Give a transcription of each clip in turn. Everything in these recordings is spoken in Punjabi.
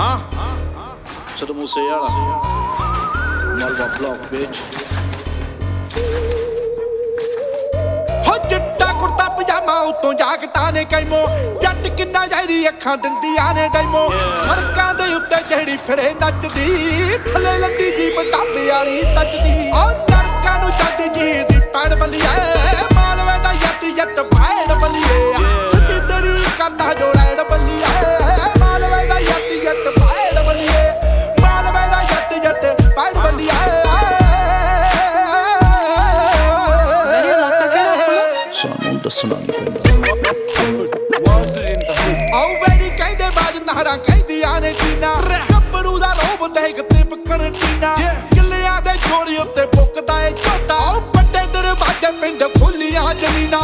ਹਾਂ। ਸਦ ਮੂਸੇ ਵਾਲਾ। ਮਲਵਾ ਬਲੌਕ ਵਿੱਚ। ਹੋ ਚਿੱਟਾ ਕੁੜਤਾ ਪਜਾਮਾ ਉਤੋਂ ਜਾਕਟਾਂ ਨੇ ਕੈਮੋ। ਜੱਟ ਕਿੰਨਾ ਜ਼ਹਿਰੀ ਅੱਖਾਂ ਦਿੰਦੀਆਂ ਨੇ ਡੈਮੋ। ਸੜਕਾਂ ਦੇ ਉੱਤੇ ਜਿਹੜੀ ਫਿਰੇ ਨੱਚਦੀ ਥੱਲੇ ਲੱਦੀ ਜੀ ਮਟਾਪੇ ਵਾਲੀ ਤੱਚਦੀ ਓ ਦੱਸਣਾ ਨਹੀਂ ਪੈਂਦਾ। ਆਉ ਵੈਰੀ ਕਹਿੰਦੇ ਬਾਜ ਨਹਰਾਂ, ਕਹਿੰਦੀਆਂ ਨੇ ਚੀਨਾ ਗੱਭਰੂ ਦਾ ਰੋਬ ਦੇਖ ਤੇ ਬਕਰ ਟੀਨਾ ਕਿੱਲਿਆਂ ਦੇ ਛੋਰੀ ਉੱਤੇ ਬੁੱਕਦਾ ਏ ਝੋਟਾ ਆਉ ਵੱਡੇ ਦਰਵਾਜ਼ੇ ਪਿੰਡ ਫੁੱਲੀਆਂ ਜ਼ਮੀਨਾਂ।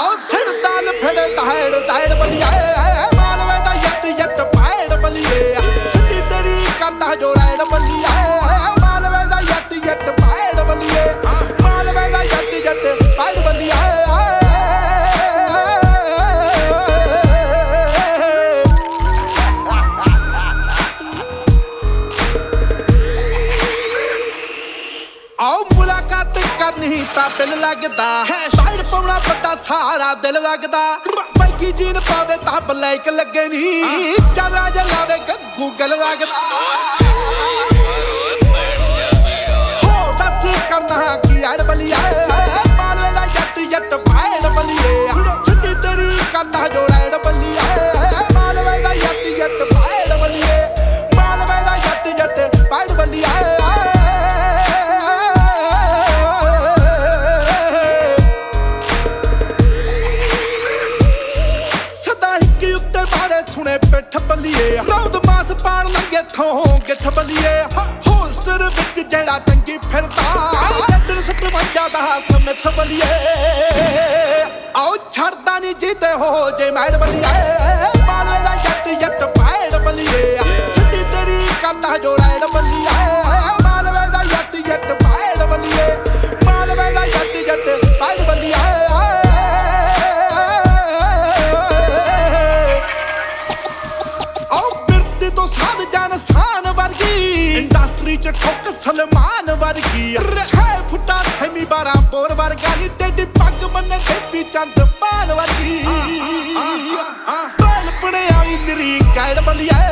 ਆਉ ਸਿਰ ਦਾਲ ਫੜੇ ਤਾੜ ਆਓ ਮੁਲਾਕਾਤ ਕਰਨੀ ਤਾਂ ਬਿਲ ਲੱਗਦਾ। ਸਾਈਡ ਪਾਉਣਾ ਵੱਡਾ ਸਾਰਾ ਦਿਲ ਲੱਗਦਾ। ਬੈਗੀ ਜੀਨ ਪਾਵੇ ਤਾਂ ਬਲੈਕ ਲੱਗੇ ਨਹੀਂ ਚਾਦਰਾ ਜਲਾਵੇ ਗੱਗੂ ਗਲ ਲੱਗਦਾ। ਸੁਣੇ ਪਿੱਠ ਬੱਲੀਏ। ਰੌਦ ਮਾਸ ਪਾੜ ਲੰਗੇ ਥੋਂ ਗਿੱਠ ਬੱਲੀਏ। ਹੋਸਟਰ ਵਿੱਚ ਜਿਹੜਾ ਟੰਗੀ ਫਿਰਦਾ। ਲੱਡਣ ਸਤਵੰਜਾ ਦਾ ਸਮਿਥ ਬੱਲੀਏ। ਆਓ, ਛੱਡਦਾ ਨਹੀਂ ਜੀਤੇ ਹੋ ਜੇ ਮੈੜ ਬੱਲੀਏ ਚ ਠੋਕ ਸਲਮਾਨ ਵਰਗੀ ਛੇ ਫੁੱਟਾ ਥੈਮੀ ਬਾਰਾਂ ਬੋਰ ਵਰਗਾ ਨੀ ਟੇਡੀ ਪੱਗ ਮੰਨੇ ਟੇਪੀ ਚੰਦ ਪਾਨ ਵਰਗੀ। ਬਲ ਪੜੇ ਆਈ ਤੇਰੀ ਗਾਇਡ ਬਲੀਏ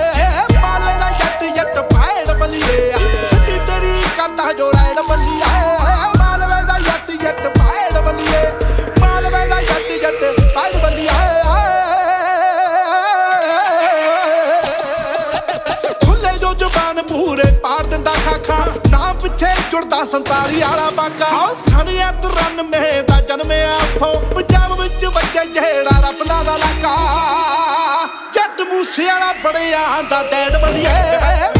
ਜੁੜਦਾ ਸੰਤਾਰੀ ਵਾਲਾ ਬਾਕਾ ਆਹ ਸਣਿਆ 93 ਦਾ ਜਨਮਿਆ ਉਥੋਂ। ਪੰਜਾਬ ਵਿੱਚ ਵੱਜੇ ਜਿਹੜਾ ਰਪਨਾ ਦਾ ਲਾਕਾ ਜੱਟ ਮੂਸੇ ਵਾਲਾ ਬੜਿਆਂ ਦਾ ਡੈਡ ਬਲੀਏ।